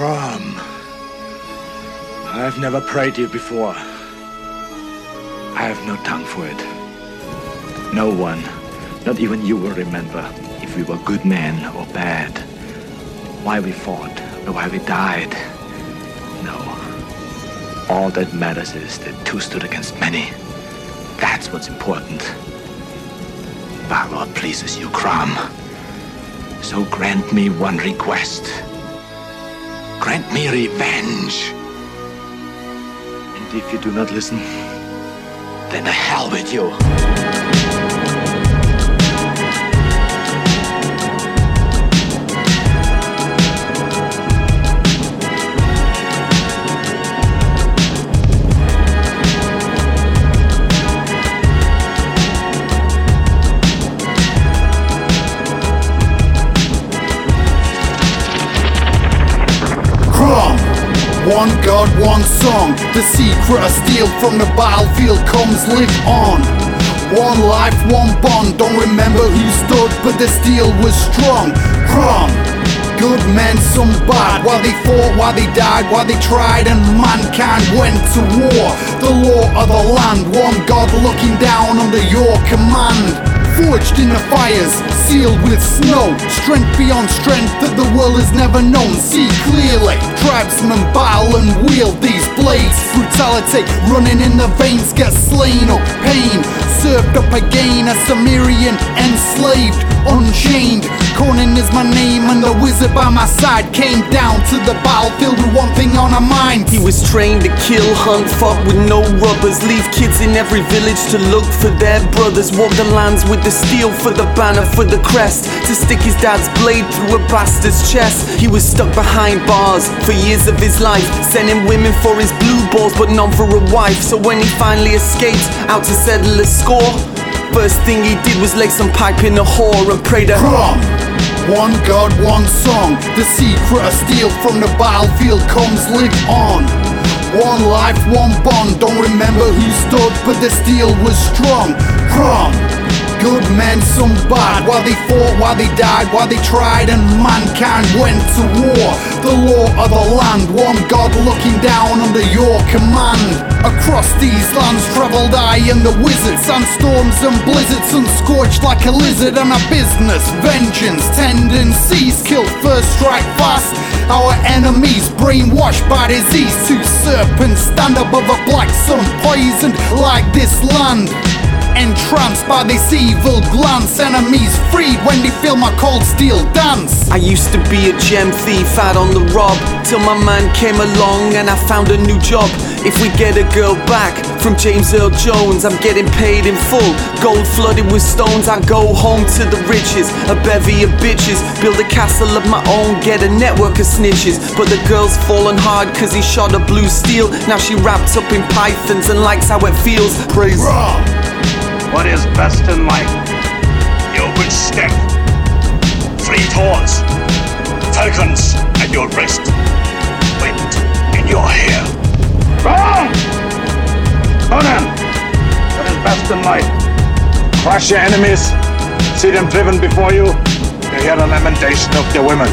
Crom. I've never prayed to you before. I have no tongue for it. No one, not even you, will remember if we were good men or bad. Why we fought or why we died. No. All that matters is that two stood against many. That's what's important. Balor pleases you, Crom. So grant me one request. Grant me revenge. And if you do not listen, then the hell with you. One God, one song. The secret I steal from the battlefield comes live on. One life, one bond. Don't remember who stood, but the steel was strong. Crom. Good men, some bad. While they fought, while they died, while they tried, and mankind went to war. The law of the land, one God looking down under your command. Forged in the fires, sealed with snow. Strength beyond strength that the world has never known. See clearly, tribesmen battle and wield these blades. Brutality running in the veins, get slain or pain. Served up again, a Cimmerian enslaved, unchained. Conan is my name, and the wizard by my side came down to the battlefield with one thing on our minds. He was trained to kill, hunt, fuck with no rubbers. Leave kids in every village to look for their brothers. Walk the lands with the steel for the banner, for the crest. To stick his dad's blade through a bastard's chest. He was stuck behind bars for years of his life. Sending women for his blue balls, but none for a wife. So when he finally escaped out to settle a score, first thing he did was lay some pipe in a whore and pray to. Crom. One God, one song. The secret I steal from the battlefield comes live on. One life, one bond. Don't remember who stood, but the steel was strong. Crom. Good men, some bad. While they fought, while they died, while they tried, and mankind went to war. The law of the land, one God looking down under your command. Across these lands traveled I and the wizard. Sandstorms and blizzards, and scorched like a lizard. And a business, vengeance, tendencies. Kill first, strike fast. Our enemies brainwashed by disease. Two serpents stand above a black sun, poisoned like this land. Entranced by this evil glance, enemies freed when they feel my cold steel dance. I used to be a gem thief out on the rob Till my man came along and I found a new job. If we get a girl back from James Earl Jones I'm getting paid in full, gold flooded with stones I go home to the riches, a bevy of bitches Build a castle of my own, get a network of snitches. But the girl's fallen hard cause he shot a blue steel. Now she wrapped up in pythons and likes how it feels. Praise Crom. What is best in life? Your open steppe, free tours, falcons at your wrist, wind in your hair. Wrong! Conan, what is best in life? Crush your enemies, see them driven before you, to hear the lamentation of their women.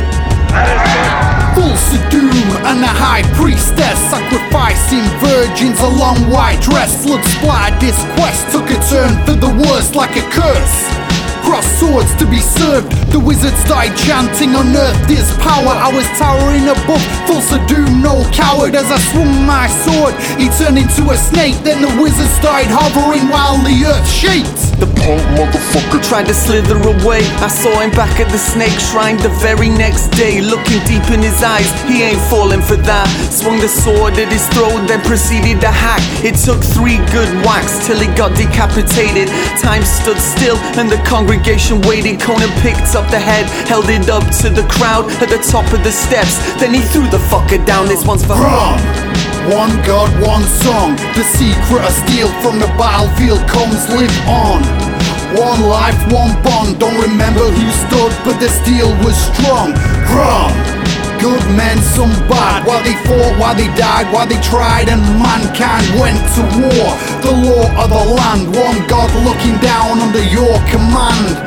Is it. Doom and the high priestess sacrificing virgins a long white dress. Blood splattered. This quest took a like a curse. Cross swords to be served. The wizards died chanting on earth this power. I was towering above. Thulsa Doom, no coward. As I swung my sword, he turned into a snake. Then the wizards died hovering while the earth shaked. The punk motherfucker tried to slither away. I saw him back at the snake shrine the very next day. Looking deep in his eyes, he ain't falling for that. Swung the sword at his throat, then proceeded to hack. It took three good whacks till he got decapitated. Time stood still and the congregation waited. Conan picked up the head, held it up to the crowd at the top of the steps. Then he threw the fucker down. This one's for Crom. One God, one song. The secret I steal from the battlefield comes live on. One life, one bond. Don't remember who stood, but the steel was strong. Crom. Good men, some bad. While they fought, while they died, while they tried, and mankind went to war. The law of the land, one God looking down under your command.